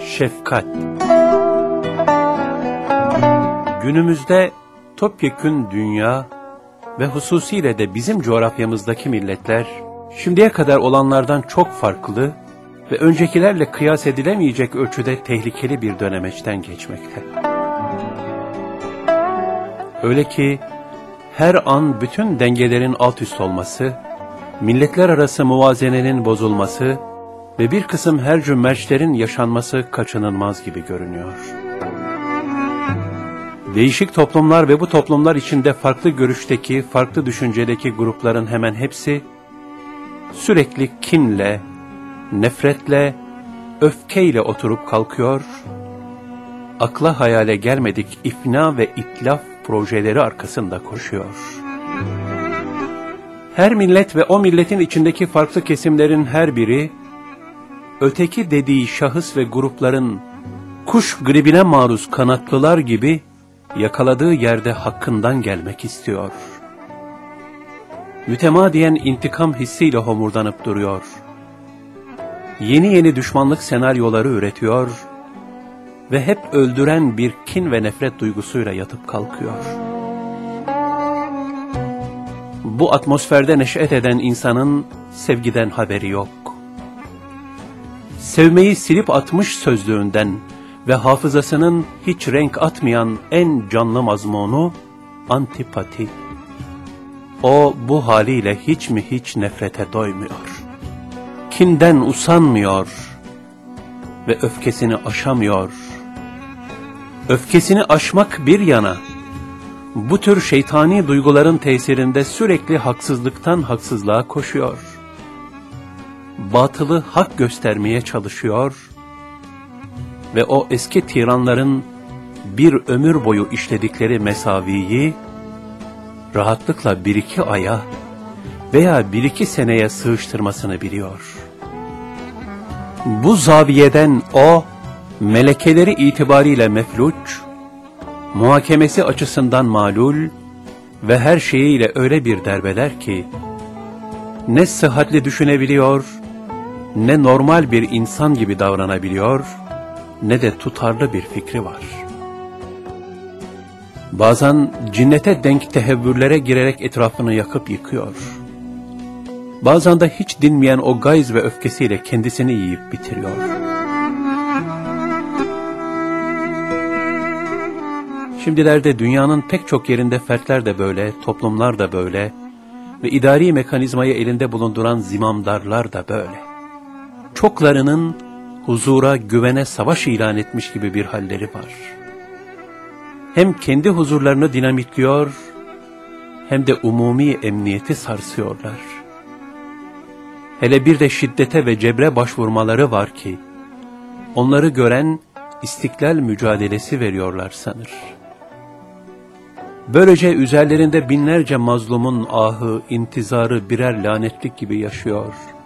Şefkat Günümüzde topyekün dünya ve hususiyle de bizim coğrafyamızdaki milletler şimdiye kadar olanlardan çok farklı ve öncekilerle kıyas edilemeyecek ölçüde tehlikeli bir dönemeçten geçmekte. Öyle ki her an bütün dengelerin alt üst olması, milletler arası muvazenenin bozulması ve bir kısım her cümmerçlerin yaşanması kaçınılmaz gibi görünüyor. Değişik toplumlar ve bu toplumlar içinde farklı görüşteki, farklı düşüncedeki grupların hemen hepsi sürekli kinle, nefretle, öfkeyle oturup kalkıyor, akla hayale gelmedik ifna ve itlaf projeleri arkasında koşuyor. Her millet ve o milletin içindeki farklı kesimlerin her biri, öteki dediği şahıs ve grupların kuş gribine maruz kanatlılar gibi yakaladığı yerde hakkından gelmek istiyor. Mütemadiyen intikam hissiyle homurdanıp duruyor. Yeni yeni düşmanlık senaryoları üretiyor ve hep öldüren bir kin ve nefret duygusuyla yatıp kalkıyor. Bu atmosferde neşet eden insanın sevgiden haberi yok. Sevmeyi silip atmış sözlüğünden ve hafızasının hiç renk atmayan en canlı mazmunu antipati. O bu haliyle hiç mi hiç nefrete doymuyor. Kinden usanmıyor ve öfkesini aşamıyor. Öfkesini aşmak bir yana, bu tür şeytani duyguların tesirinde sürekli haksızlıktan haksızlığa koşuyor. Batılı hak göstermeye çalışıyor ve o eski tiranların bir ömür boyu işledikleri mesaviyi rahatlıkla bir iki aya veya bir iki seneye sığıştırmasını biliyor. Bu zaviyeden o, melekeleri itibariyle mefluç, muhakemesi açısından malul ve her şeyiyle öyle bir derbeler ki, ne sıhhatli düşünebiliyor, ne normal bir insan gibi davranabiliyor, ne de tutarlı bir fikri var. Bazen cinnete denk tehevvürlere girerek etrafını yakıp yıkıyor. Bazen de hiç dinmeyen o gayz ve öfkesiyle kendisini yiyip bitiriyor. Şimdilerde dünyanın pek çok yerinde fertler de böyle, toplumlar da böyle ve idari mekanizmayı elinde bulunduran zimamdarlar da böyle. Çoklarının huzura, güvene savaş ilan etmiş gibi bir halleri var. Hem kendi huzurlarını dinamitliyor, hem de umumi emniyeti sarsıyorlar. Hele bir de şiddete ve cebre başvurmaları var ki, onları gören istiklal mücadelesi veriyorlar sanır. Böylece üzerlerinde binlerce mazlumun ahı, intizarı birer lanetlik gibi yaşıyor.''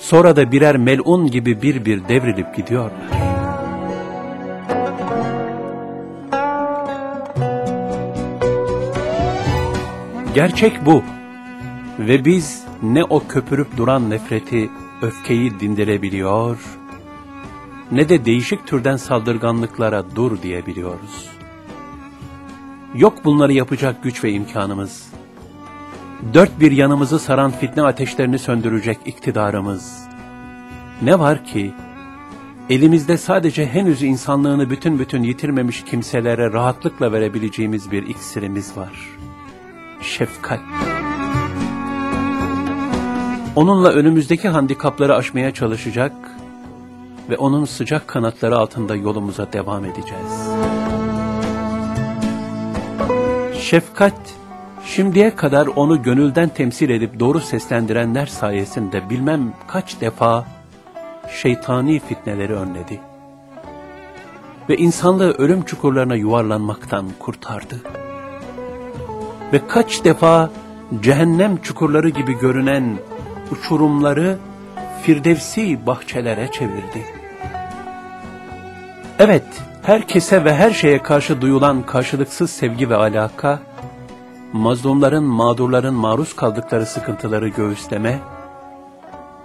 Sonra da birer melun gibi bir bir devrilip gidiyorlar. Gerçek bu. Ve biz ne o köpürüp duran nefreti, öfkeyi dindirebiliyor, ne de değişik türden saldırganlıklara dur diyebiliyoruz. Yok bunları yapacak güç ve imkanımız dört bir yanımızı saran fitne ateşlerini söndürecek iktidarımız. Ne var ki, elimizde sadece henüz insanlığını bütün bütün yitirmemiş kimselere rahatlıkla verebileceğimiz bir iksirimiz var. Şefkat. Onunla önümüzdeki handikapları aşmaya çalışacak ve onun sıcak kanatları altında yolumuza devam edeceğiz. Şefkat, Şimdiye kadar onu gönülden temsil edip doğru seslendirenler sayesinde bilmem kaç defa şeytani fitneleri önledi. Ve insanlığı ölüm çukurlarına yuvarlanmaktan kurtardı. Ve kaç defa cehennem çukurları gibi görünen uçurumları firdevsi bahçelere çevirdi. Evet, herkese ve her şeye karşı duyulan karşılıksız sevgi ve alaka, mazlumların, mağdurların maruz kaldıkları sıkıntıları göğüsleme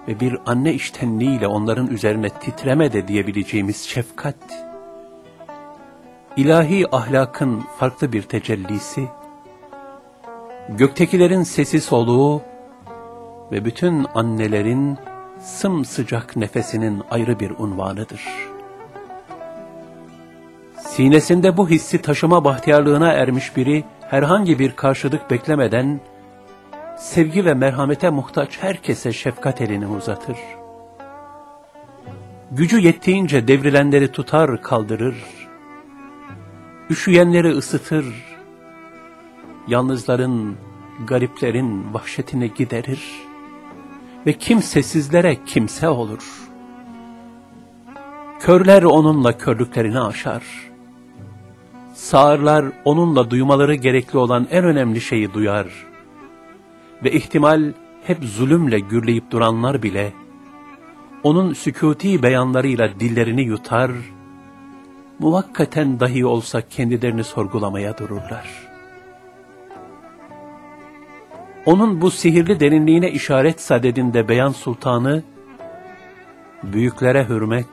ve bir anne iştenliğiyle onların üzerine titreme de diyebileceğimiz şefkat, ilahi ahlakın farklı bir tecellisi, göktekilerin sesi soluğu ve bütün annelerin sımsıcak nefesinin ayrı bir unvanıdır. Sinesinde bu hissi taşıma bahtiyarlığına ermiş biri, herhangi bir karşılık beklemeden, sevgi ve merhamete muhtaç herkese şefkat elini uzatır. Gücü yettiğince devrilenleri tutar kaldırır, üşüyenleri ısıtır, yalnızların, gariplerin vahşetini giderir ve kimsesizlere kimse olur. Körler onunla körlüklerini aşar. Sağırlar onunla duymaları gerekli olan en önemli şeyi duyar. Ve ihtimal hep zulümle gürleyip duranlar bile, onun sükuti beyanlarıyla dillerini yutar, muvakkaten dahi olsa kendilerini sorgulamaya dururlar.'' Onun bu sihirli derinliğine işaret sadedinde Beyan Sultanı, büyüklere hürmet,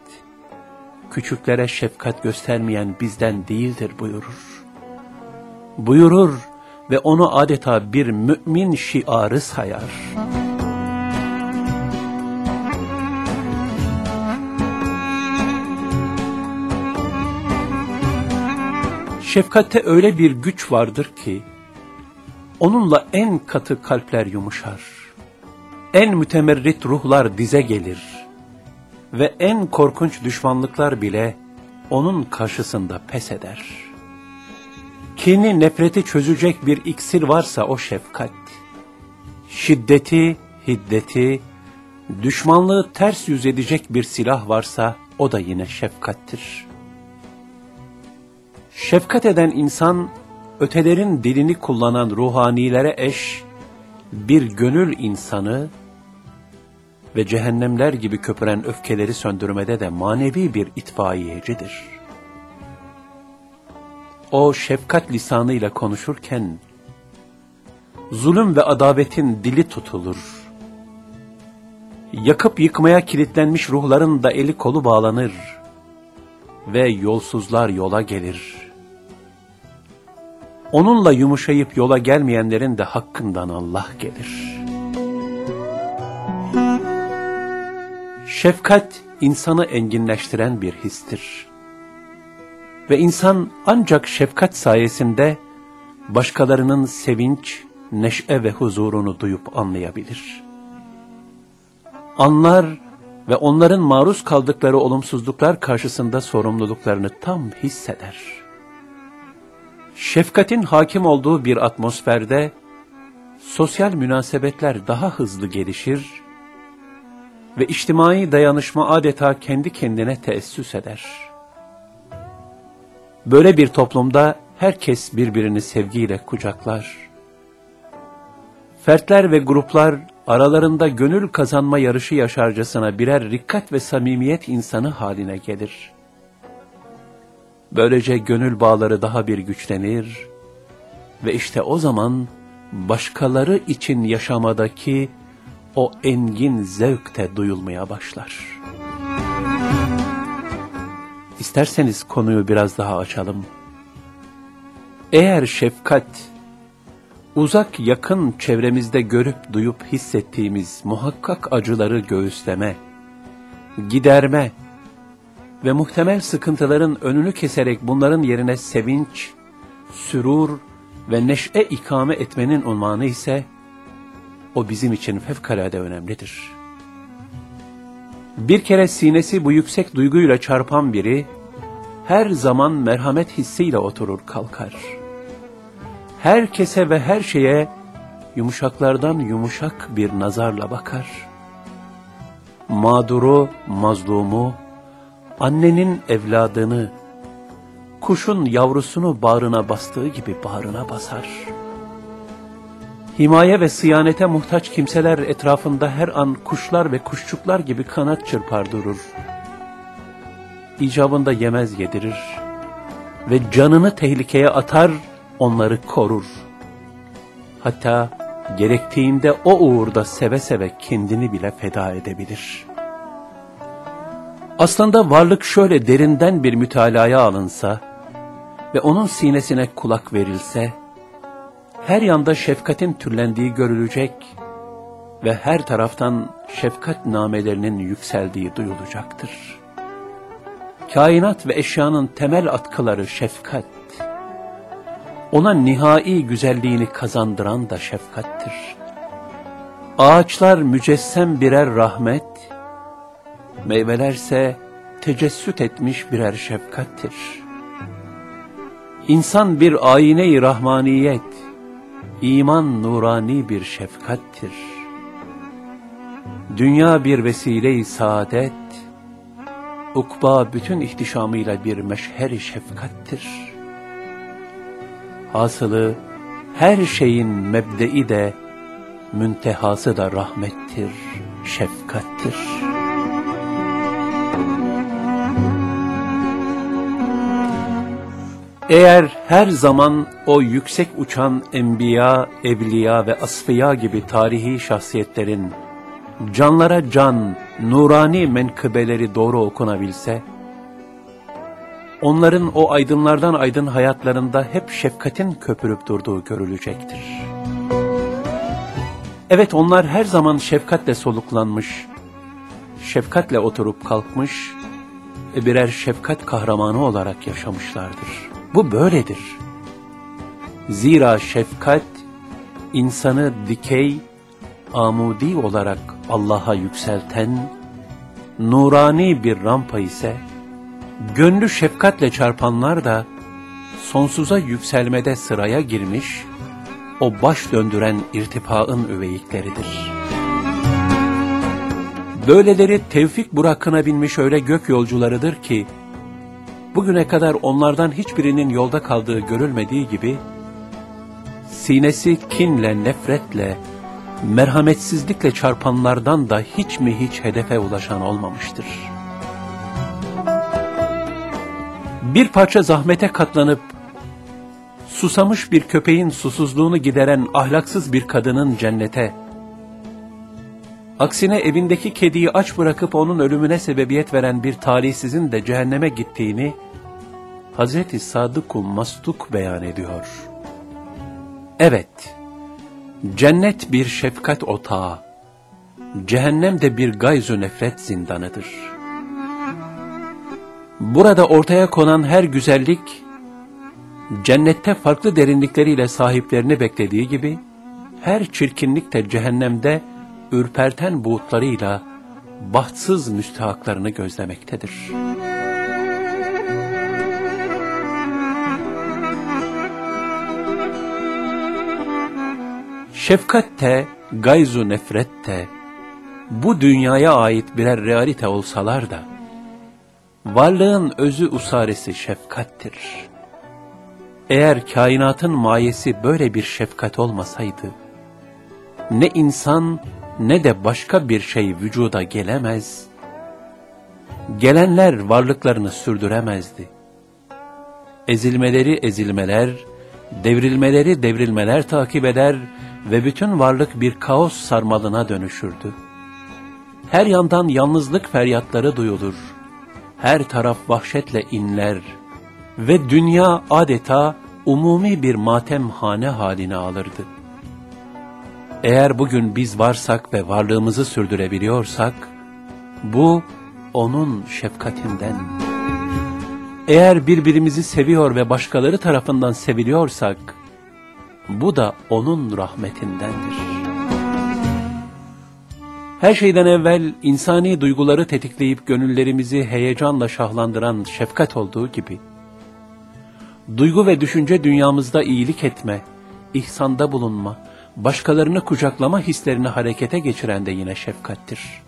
küçüklere şefkat göstermeyen bizden değildir buyurur. Buyurur ve onu adeta bir mümin şiarı sayar. Şefkatte öyle bir güç vardır ki, Onunla en katı kalpler yumuşar. En mütemerrit ruhlar dize gelir. Ve en korkunç düşmanlıklar bile onun karşısında pes eder. Kini nefreti çözecek bir iksir varsa o şefkat. Şiddeti, hiddeti, düşmanlığı ters yüz edecek bir silah varsa o da yine şefkattir. Şefkat eden insan ötelerin dilini kullanan ruhanilere eş, bir gönül insanı ve cehennemler gibi köpüren öfkeleri söndürmede de manevi bir itfaiyecidir. O şefkat lisanıyla konuşurken, zulüm ve adavetin dili tutulur. Yakıp yıkmaya kilitlenmiş ruhların da eli kolu bağlanır ve yolsuzlar yola gelir.'' Onunla yumuşayıp yola gelmeyenlerin de hakkından Allah gelir. Şefkat insanı enginleştiren bir histir. Ve insan ancak şefkat sayesinde başkalarının sevinç, neşe ve huzurunu duyup anlayabilir. Anlar ve onların maruz kaldıkları olumsuzluklar karşısında sorumluluklarını tam hisseder şefkatin hakim olduğu bir atmosferde sosyal münasebetler daha hızlı gelişir ve içtimai dayanışma adeta kendi kendine teessüs eder. Böyle bir toplumda herkes birbirini sevgiyle kucaklar. Fertler ve gruplar aralarında gönül kazanma yarışı yaşarcasına birer rikkat ve samimiyet insanı haline gelir.'' Böylece gönül bağları daha bir güçlenir ve işte o zaman başkaları için yaşamadaki o engin zevk de duyulmaya başlar. İsterseniz konuyu biraz daha açalım. Eğer şefkat, uzak yakın çevremizde görüp duyup hissettiğimiz muhakkak acıları göğüsleme, giderme ve muhtemel sıkıntıların önünü keserek bunların yerine sevinç, sürur ve neşe ikame etmenin unvanı ise o bizim için fevkalade önemlidir. Bir kere sinesi bu yüksek duyguyla çarpan biri her zaman merhamet hissiyle oturur kalkar. Herkese ve her şeye yumuşaklardan yumuşak bir nazarla bakar. Mağduru, mazlumu, annenin evladını, kuşun yavrusunu bağrına bastığı gibi bağrına basar. Himaye ve sıyanete muhtaç kimseler etrafında her an kuşlar ve kuşçuklar gibi kanat çırpar durur. İcabında yemez yedirir ve canını tehlikeye atar, onları korur. Hatta gerektiğinde o uğurda seve seve kendini bile feda edebilir. Aslında varlık şöyle derinden bir mütalaya alınsa ve onun sinesine kulak verilse, her yanda şefkatin türlendiği görülecek ve her taraftan şefkat namelerinin yükseldiği duyulacaktır. Kainat ve eşyanın temel atkıları şefkat. Ona nihai güzelliğini kazandıran da şefkattir. Ağaçlar mücessem birer rahmet, meyvelerse tecessüt etmiş birer şefkattir. İnsan bir ayine-i rahmaniyet, iman nurani bir şefkattir. Dünya bir vesile-i saadet, ukba bütün ihtişamıyla bir meşher-i şefkattir. Hasılı her şeyin mebdei de, müntehası da rahmettir, şefkattir. Eğer her zaman o yüksek uçan enbiya, evliya ve asfiya gibi tarihi şahsiyetlerin canlara can, nurani menkıbeleri doğru okunabilse, onların o aydınlardan aydın hayatlarında hep şefkatin köpürüp durduğu görülecektir. Evet onlar her zaman şefkatle soluklanmış, şefkatle oturup kalkmış birer şefkat kahramanı olarak yaşamışlardır. Bu böyledir. Zira şefkat, insanı dikey, amudi olarak Allah'a yükselten, nurani bir rampa ise, gönlü şefkatle çarpanlar da, sonsuza yükselmede sıraya girmiş, o baş döndüren irtifaın üveyikleridir. Böyleleri tevfik burakına binmiş öyle gök yolcularıdır ki, bugüne kadar onlardan hiçbirinin yolda kaldığı görülmediği gibi, sinesi kinle, nefretle, merhametsizlikle çarpanlardan da hiç mi hiç hedefe ulaşan olmamıştır. Bir parça zahmete katlanıp, susamış bir köpeğin susuzluğunu gideren ahlaksız bir kadının cennete, aksine evindeki kediyi aç bırakıp onun ölümüne sebebiyet veren bir talihsizin de cehenneme gittiğini, Hazreti Sadık-ı Mastuk beyan ediyor. Evet, cennet bir şefkat otağı, cehennem de bir gayz-ı nefret zindanıdır. Burada ortaya konan her güzellik, cennette farklı derinlikleriyle sahiplerini beklediği gibi, her çirkinlik de cehennemde ürperten buğutlarıyla bahtsız müstahaklarını gözlemektedir. Şefkat gayzu nefret bu dünyaya ait birer realite olsalar da, varlığın özü usaresi şefkattir. Eğer kainatın mayesi böyle bir şefkat olmasaydı, ne insan ne de başka bir şey vücuda gelemez, gelenler varlıklarını sürdüremezdi. Ezilmeleri ezilmeler, devrilmeleri devrilmeler takip eder ve bütün varlık bir kaos sarmalına dönüşürdü. Her yandan yalnızlık feryatları duyulur, her taraf vahşetle inler ve dünya adeta umumi bir matemhane haline alırdı. Eğer bugün biz varsak ve varlığımızı sürdürebiliyorsak, bu onun şefkatinden. Eğer birbirimizi seviyor ve başkaları tarafından seviliyorsak, bu da onun rahmetindendir. Her şeyden evvel insani duyguları tetikleyip gönüllerimizi heyecanla şahlandıran şefkat olduğu gibi, duygu ve düşünce dünyamızda iyilik etme, ihsanda bulunma, başkalarını kucaklama hislerini harekete geçiren de yine şefkattir.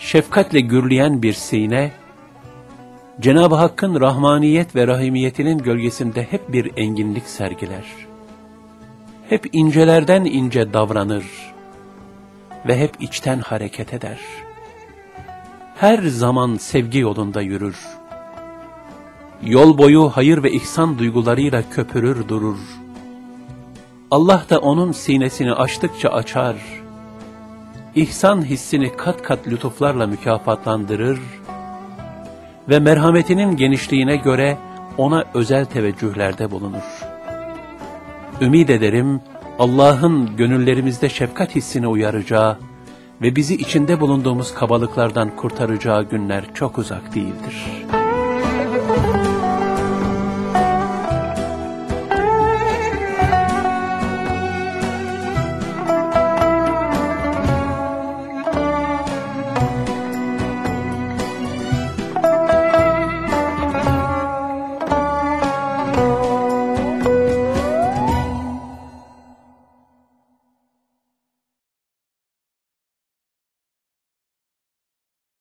Şefkatle gürleyen bir sine, Cenab-ı Hakk'ın rahmaniyet ve rahimiyetinin gölgesinde hep bir enginlik sergiler. Hep incelerden ince davranır ve hep içten hareket eder. Her zaman sevgi yolunda yürür. Yol boyu hayır ve ihsan duygularıyla köpürür durur Allah da onun sinesini açtıkça açar, ihsan hissini kat kat lütuflarla mükafatlandırır ve merhametinin genişliğine göre ona özel teveccühlerde bulunur. Ümid ederim Allah'ın gönüllerimizde şefkat hissini uyaracağı ve bizi içinde bulunduğumuz kabalıklardan kurtaracağı günler çok uzak değildir.''